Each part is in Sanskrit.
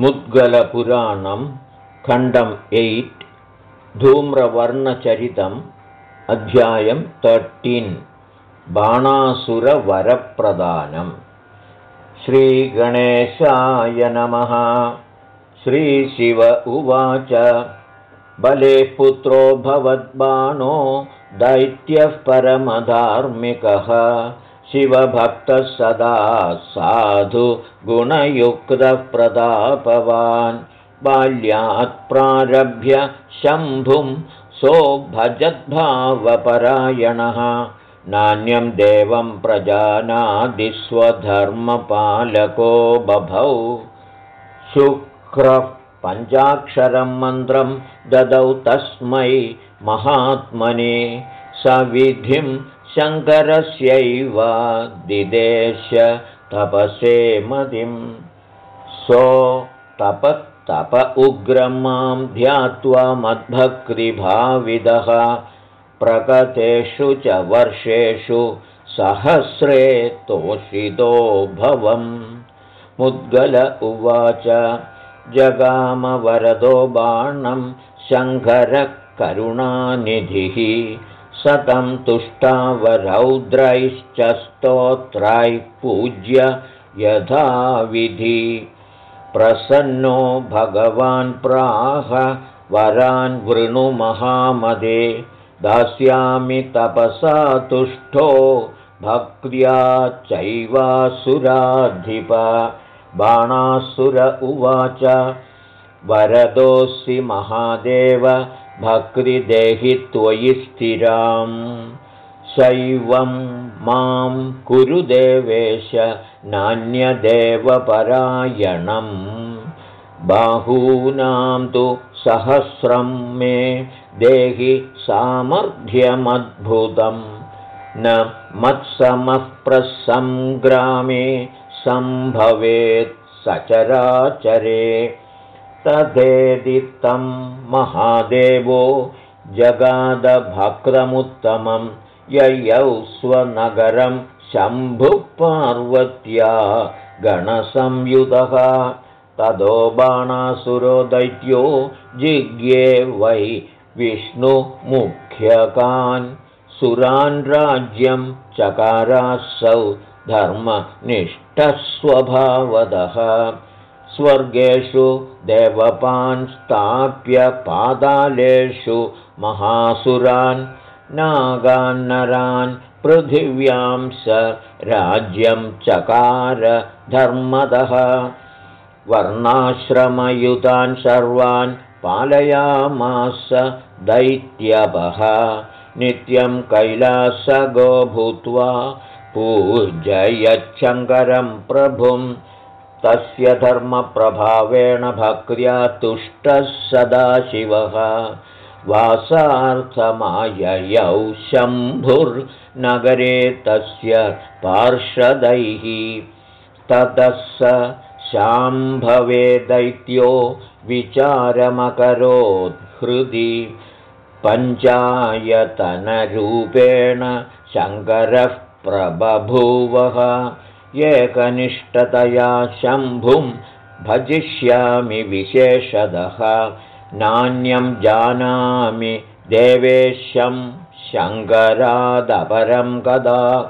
मुद्गलपुराणं खण्डम् एय्ट् धूम्रवर्णचरितम् अध्यायं तर्टीन् बाणासुरवरप्रदानम् श्रीगणेशाय नमः। श्रीशिव उवाच। बले पुत्रो भवद्बाणो दैत्यः परमधार्मिकः शिवभक्तः सदा साधु गुणयुक्तः बाल्यात् प्रारभ्य शम्भुं सोभजद्भावपरायणः नान्यं देवं प्रजानादिस्वधर्मपालको बभौ। शुक्रः पञ्चाक्षरं मन्त्रं ददौ तस्मै महात्मने। सविधिं शङ्करस्यैव दिदेश तपसे मदिं सो तप उग्रं मां ध्यात्वा मद्भक्तिभाविदः। प्रगतेषु च वर्षेषु सहस्रे तोषितो भवम्। मुद्गल उवाच जगामवरदो बाणं शङ्करकरुणानिधिः सतं तुष्टावरौद्रैश्च स्तोत्रैः पूज्य यथाविधि। प्रसन्नो भगवान् प्राह वरान् वृणुमहामदे दास्यामि तपसा तुष्टो भक्त्या चैवासुराधिप। बाणासुर उवाच वरदोऽसि महादेव भक्तिदेहि त्वयि स्थिराम् शैवं मां कुरुदेवेश नान्यदेवपरायणं बाहूनां तु सहस्रं मे देहि सामर्थ्यमद्भुतं। न मत्समः प्रसङ्ग्रामे सम्भवेत् सचराचरे तथेदित्तं महादेवो जगादभक्तमुत्तमं ययौ स्वनगरं शम्भुपार्वत्या गणसंयुतः। तदो बाणासुरो दैत्यो जिज्ञे वै विष्णुमुख्यकान्। सुरान् राज्यं चकारासौ धर्मनिष्ठस्वभावदः स्वर्गेषु देवपान् स्थाप्य पादालेषु महासुरान् नागान्नरान् पृथिव्यां स राज्यं चकार धर्मदः। वर्णाश्रमयुतान् सर्वान् पालयामास दैत्यपः नित्यं कैलासगो भूत्वा पूजयच्छङ्करं प्रभुं तस्य धर्मप्रभावेण भक्र्या तुष्टः सदाशिवः। वासार्थमाययौ शम्भुर्नगरे तस्य पार्षदैः। ततः स शाम्भवे दैत्यो विचारमकरोद्हृदि पञ्चायतनरूपेण शङ्करः प्रबभूवः एकनिष्ठतया शम्भुं भजिष्यामि विशेषदः नान्यं जानामि देवेशं शङ्करादपरं कदा।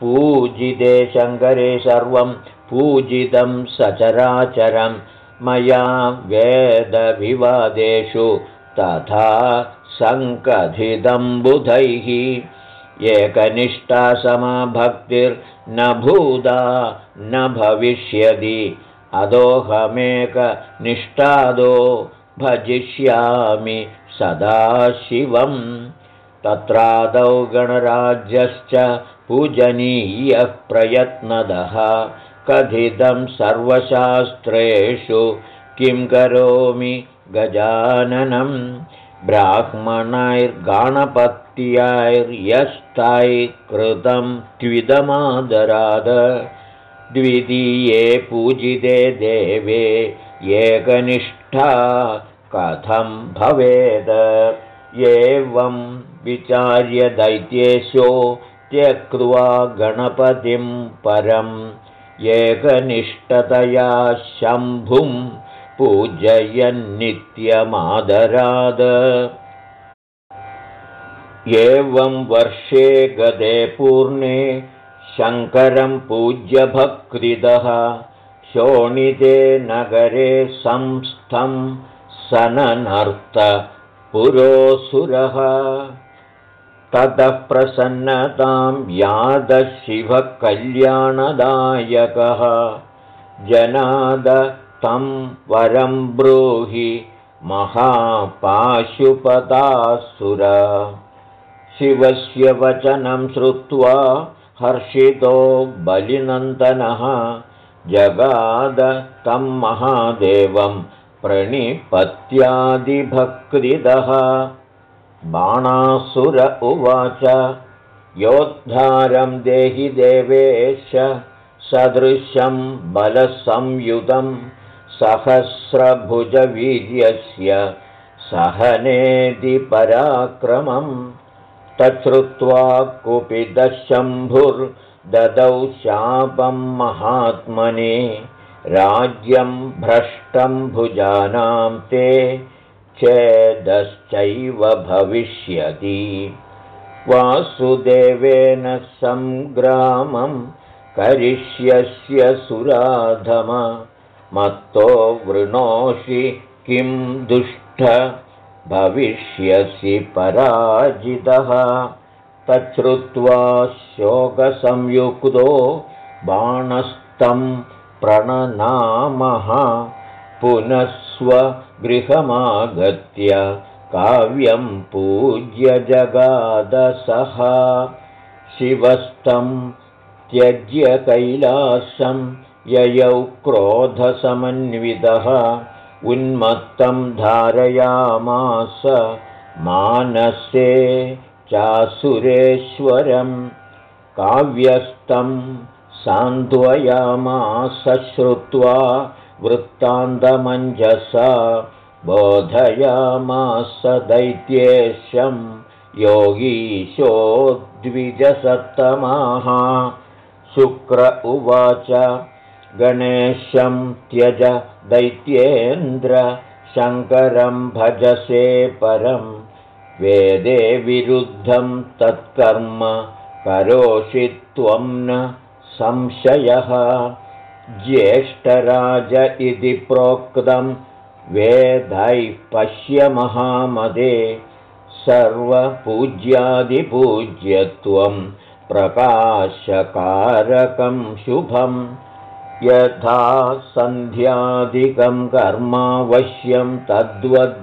पूजिते शङ्करे सर्वं पूजितं सचराचरं। मया वेदविवादेषु तथा सङ्कथितं बुधैः एकनिष्ठा समाभक्तिर्न भूदा न भविष्यति। अदोऽहमेकनिष्ठादो भजिष्यामि सदाशिवं तत्रादौ गणराज्यश्च पूजनीयः प्रयत्नदः। कथितं सर्वशास्त्रेषु किं करोमि गजाननं कृतं त्विदमादराद द्वितीये पूजिते देवे एकनिष्ठा कथं भवेद। एवं विचार्य दैत्येशो त्यक्त्वा गणपतिं परम् एकनिष्ठतया शम्भुं पूजयन्नित्यमादराद। एवं वर्षे गदे पूर्णे शङ्करं पूज्यभक्तिदः। शोणिते नगरे संस्थं सननर्त पुरोऽसुरः। ततः प्रसन्नतां यादशिवकल्याणदायकः। जनाद तं वरं ब्रूहि महापाशुपदासुर। शिवस्य वचनं श्रुत्वा हर्षितो बलिनन्दनः जगाद तं महादेवं प्रणिपत्यादिभक्तिदः। बाणासुर उवाच योद्धारं देहि देवेश सदृशं बलसंयुतं सहस्रभुजवीर्यस्य सहनेदि पराक्रमम् तच्छ्रुत्वा कुपितशम्भुर्ददौ शापं महात्मने राज्यं भ्रष्टं भुजानां ते चेदश्चैव भविष्यति। वासुदेवेन सङ्ग्रामं करिष्यस्य सुराधम मत्तो वृणोषि किं दुष्ट भविष्यसि पराजितः। तच्छ्रुत्वा शोकसंयुक्तो बाणस्तं प्रणनामः। पुनः स्वगृहमागत्य काव्यं पूज्य जगादसः। शिवस्तं त्यज्य कैलासं ययौ क्रोधसमन्वितः उन्मत्तं धारयामास मानसे चासुरेश्वरं काव्यस्तं सान्त्वयामास श्रुत्वा वृत्तान्तमञ्जसा बोधयामास दैत्येशं योगीशो द्विजसत्तमाः शुक्र उवाच गणेशं त्यज दैत्येन्द्र शङ्करं भजसे परं। वेदे विरुद्धं तत्कर्म करोषि त्वं न संशयः। ज्येष्ठराज इति प्रोक्तं वेदैः पश्य महामदे। सर्वपूज्यादिपूज्यत्वं प्रकाशकारकं शुभम् यथा सन्ध्यादिकं कर्मावश्यं तद्वद्गजाननः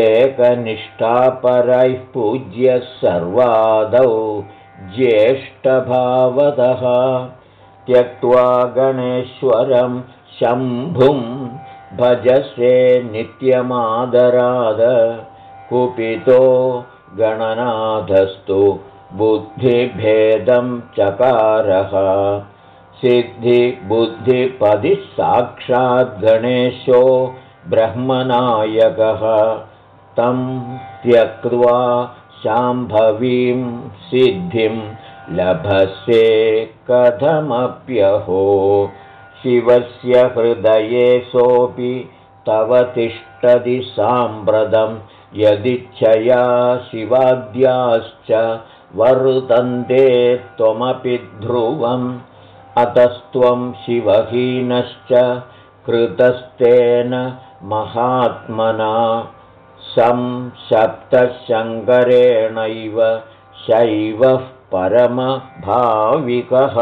एकनिष्ठापरैः पूज्य सर्वादौ ज्येष्ठभावदः त्यक्त्वा गणेश्वरं शम्भुं भजसे नित्यमादराद। कुपितो गणनाथस्तु बुद्धिभेदं चकारः सिद्धिबुद्धिपदिः साक्षाद्गणेशो ब्रह्मनायकः। तं त्यक्त्वा शाम्भवीं सिद्धिं लभसे कथमप्यहो। शिवस्य हृदये सोऽपि तव तिष्ठति साम्प्रतं। यदिच्छया शिवाद्याश्च वर्तन्ते त्वमपि ध्रुवम् अतस्त्वं शिवहीनश्च कृतस्तेन महात्मना संशप्तशङ्करेणैव शैवः परमभाविकः।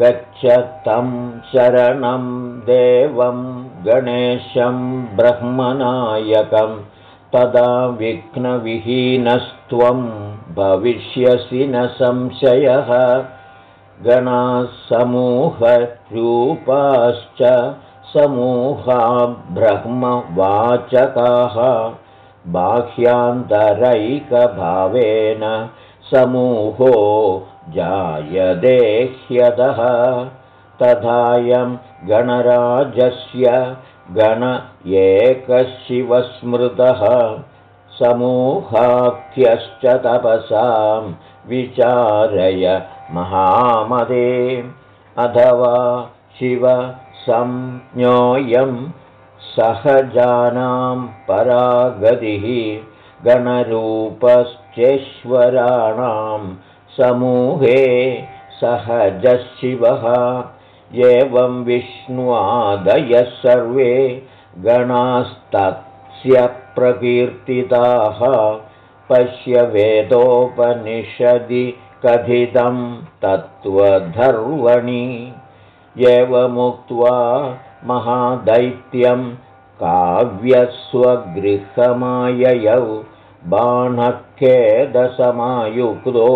गच्छ तं शरणं देवं गणेशं ब्रह्मनायकं। तदा विघ्नविहीनस्त्वं भविष्यसि न संशयः गणासमूहरूपाश्च समूहा ब्रह्मवाचकाः बाह्यान्तरैकभावेन समूहो जायदेह्यतः तथायं गणराजस्य गण एकशिवस्मृतः। समूहाख्यश्च तपसां विचारय महामदे। अथवा शिव संज्ञोऽयं सहजानां परागतिः गणरूपश्चेश्वराणां समूहे सहजशिवः एवं विष्णुवादयः सर्वे गणास्तस्य प्रकीर्तिताः पश्य वेदोपनिषदि कथितं तत्त्वधर्वणि। एवमुक्त्वा महादैत्यं काव्यस्वगृहमाययौ बाणखेदसमायुक्तो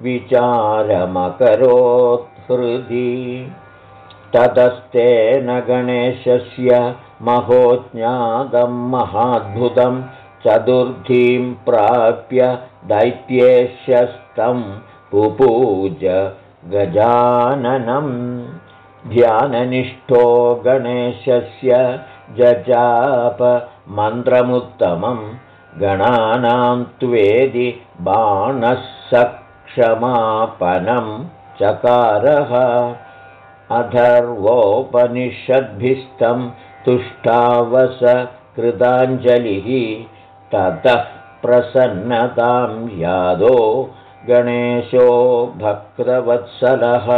विचारमकरोत्हृदि ततस्तेन गणेशस्य महोज्ञातं महाद्भुतं चतुर्थीं प्राप्य दैत्येश्यस्तं पुपूज गजाननं। ध्याननिष्ठो गणेशस्य जजापमन्त्रमुत्तमं। गणानां त्वेदि बाणः सक्षमापनं चकारः अथर्वोपनिषद्भिस्तं तुष्टावस कृताञ्जलिः ततः प्रसन्नतां यादो गणेशो भक्तवत्सलः।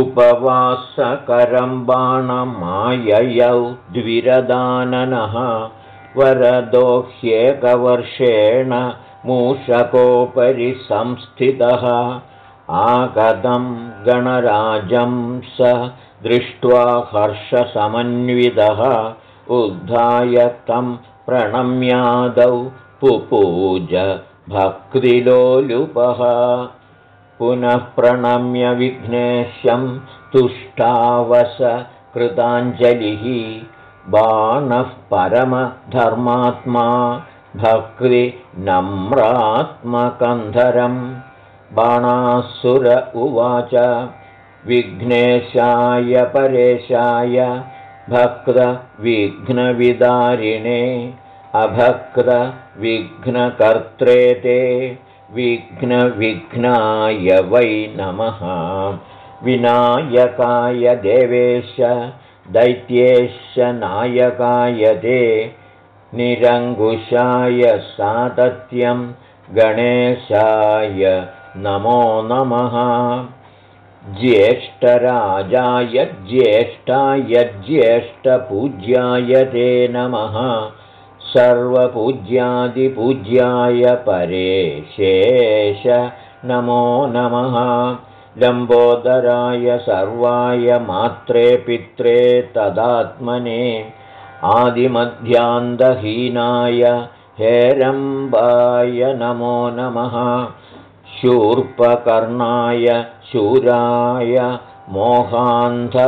उपवासकरं बाणमाययौ द्विरदाननः वरदोह्येकवर्षेण मूषकोपरि संस्थितः। आगतं गणराजं स दृष्ट्वा हर्षसमन्वितः उद्धाय तं प्रणम्यादौ पुपूज भक्तिलोलुपः। पुनः प्रणम्य विघ्नेश्यं तुष्टावस कृताञ्जलिः। बाणः परमधर्मात्मा भक्तिनम्रात्मकन्धरं बाणासुर उवाच विघ्नेशाय परेशाय भक्तविघ्नविदारिणे अभक्तविघ्नकर्त्रे ते विघ्नविघ्नाय वै नमः। विनायकाय देवेश दैत्येश नायकाय ते निरङ्कुशाय सातत्यं गणेशाय नमो नमः ज्येष्ठराजाय ज्येष्ठाय ज्येष्ठपूज्याय ते नमः। सर्वपूज्यादिपूज्याय परेशेष नमो नमः। लम्बोदराय सर्वाय मात्रे पित्रे तदात्मने। आदिमध्यान्तहीनाय हेरम्बाय नमो नमः शूर्पकर्णाय शूराय मोहान्धकविदारिणे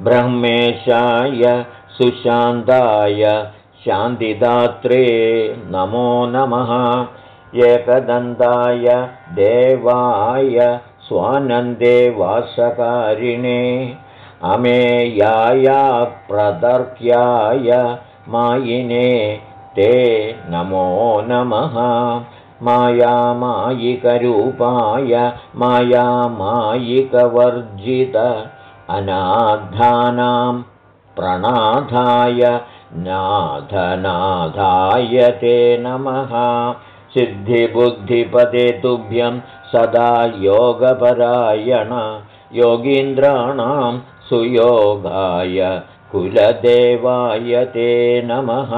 ब्रह्मेशाय सुशान्ताय शान्तिदात्रे नमो नमः। एकदन्ताय देवाय स्वानन्दे वासकारिणे अमेयाय प्रदर्क्याय मायिने ते नमो नमः मायामायिकरूपाय मायामायिकवर्जित अनाधानां प्रणाधाय नाथनाथाय ते नमः। सिद्धिबुद्धिपदे तुभ्यं सदा योगपरायण। योगीन्द्राणां सुयोगाय कुलदेवाय ते नमः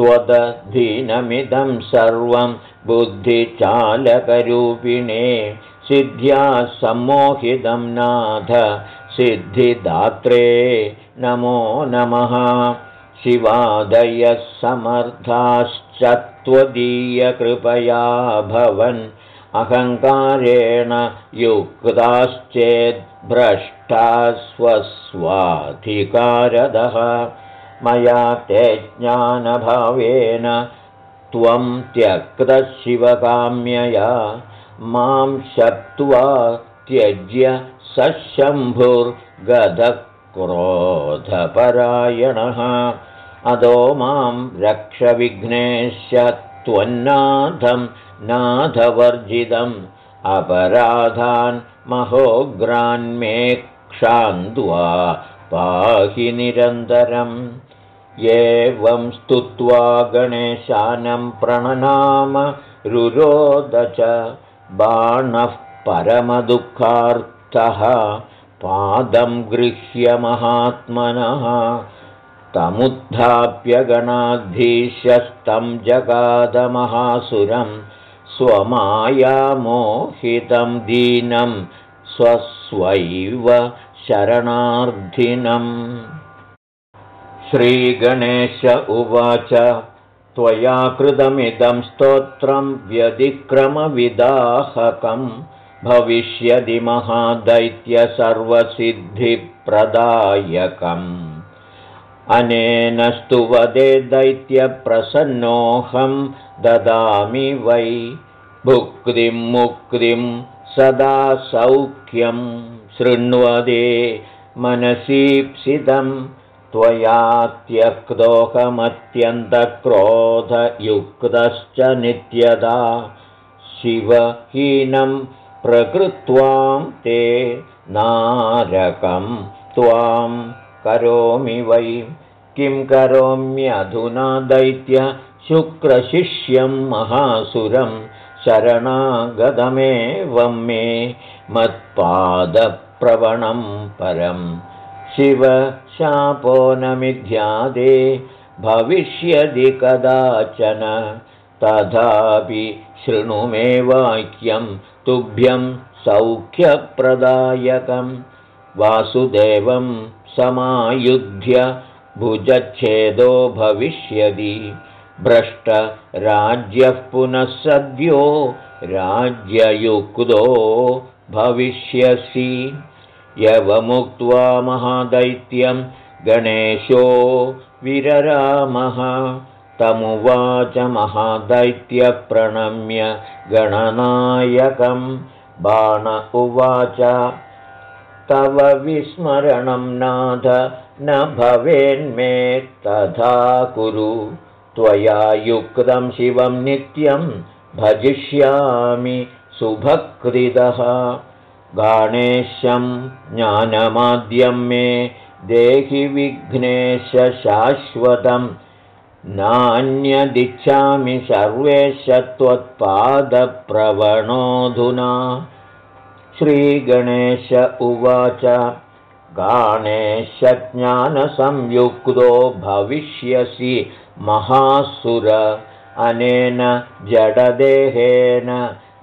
त्वदधीनमिदं सर्वं बुद्धिचालकरूपिणे सिद्ध्या सम्मोहितं नाथ सिद्धिदात्रे नमो नमः। शिवादयः समर्थाश्च त्वदीयकृपया भवन्। अहङ्कारेण युक्ताश्चेद्भ्रष्टा स्वस्वाधिकारदः मया ते ज्ञानभावेन त्वं त्यक्तशिवकाम्यया मां शप्त्वा त्यज्य सशम्भुर्गधक्रोधपरायणः अदो मां रक्षविघ्नेश्य त्वन्नाथं नाथवर्जितम्। अपराधान् महोग्रान्मे क्षान्द्वा पाहि निरन्तरम् एवं स्तुत्वा गणेशानं प्रणनाम रुरोद च बाणः परमदुःखार्थः पादं गृह्य महात्मनः। तमुत्थाप्य गणाधीशस्तं जगादमहासुरं स्वमायामोहितं दीनं स्वस्वैव शरणार्थिनम् श्रीगणेश उवाच त्वया कृतमिदं स्तोत्रं व्यतिक्रमविदाहकम् भविष्यदि महादैत्य सर्वसिद्धिप्रदायकम् अनेन स्तुवदे दैत्यप्रसन्नोऽहं। ददामि वै। भुक्तिं मुक्तिं सदा सौख्यं। शृण्वदे मनसीप्सितं त्वया त्यक्तोऽहमत्यन्तक्रोधयुक्तश्च नित्यदा। शिवहीनं प्रकृत्वां ते नारकं त्वां करोमि वै। किं करोम्यधुना दैत्य शुक्रशिष्यं महासुरं शरणागतमेवं मे मत्पादप्रवणं न मिथ्यादे भविष्यदि कदाचन। तथापि शृणु मे वाक्यं तुभ्यं सौख्यप्रदायकं। वासुदेवं समायुध्य भुजच्छेदो भविष्यति। भ्रष्टराज्यः पुनः सद्यो राज्ययुक्तो भविष्यसि यवमुक्त्वा महादैत्यं गणेशो विररामः। तमुवाच महादैत्यप्रणम्य गणनायकं। बाण उवाच तव विस्मरणं नाथ न भवेन्मे तथा कुरु। त्वया युक्तं शिवं नित्यं भजिष्यामि सुभकृदः गाणेशं ज्ञानमाद्यं मे देहि विघ्नेशशाश्वतम् नान्यदिच्छामि सर्वेश त्वत्पादप्रवणोऽधुना श्रीगणेश उवाच गाणेशज्ञानसंयुक्तो भविष्यसि महासुर अनेन जडदेहेन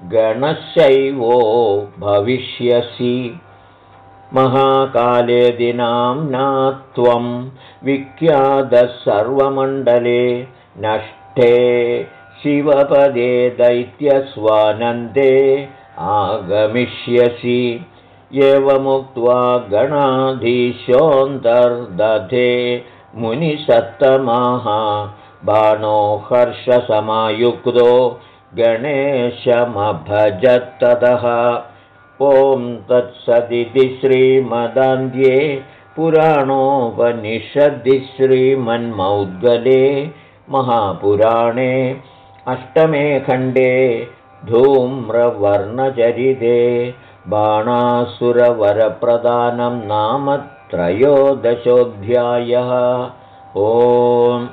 गणशैवो भविष्यसि। महाकाले दिनाम्ना त्वं विख्यातः सर्वमण्डले नष्टे शिवपदे दैत्यस्वानन्दे आगमिष्यसि। एवमुक्त्वा गणाधीशोऽन्तर्दधे मुनिसत्तमाः बाणो हर्षसमायुक्तो गणेशमभजत्ततः ॐ तत्सदिति श्रीमदान्ध्ये पुराणोपनिषदि श्रीमन्मौद्गले महापुराणे अष्टमे खण्डे धूम्रवर्णचरिते बाणासुरवरप्रदानं नाम त्रयोदशोऽध्यायः। ओम्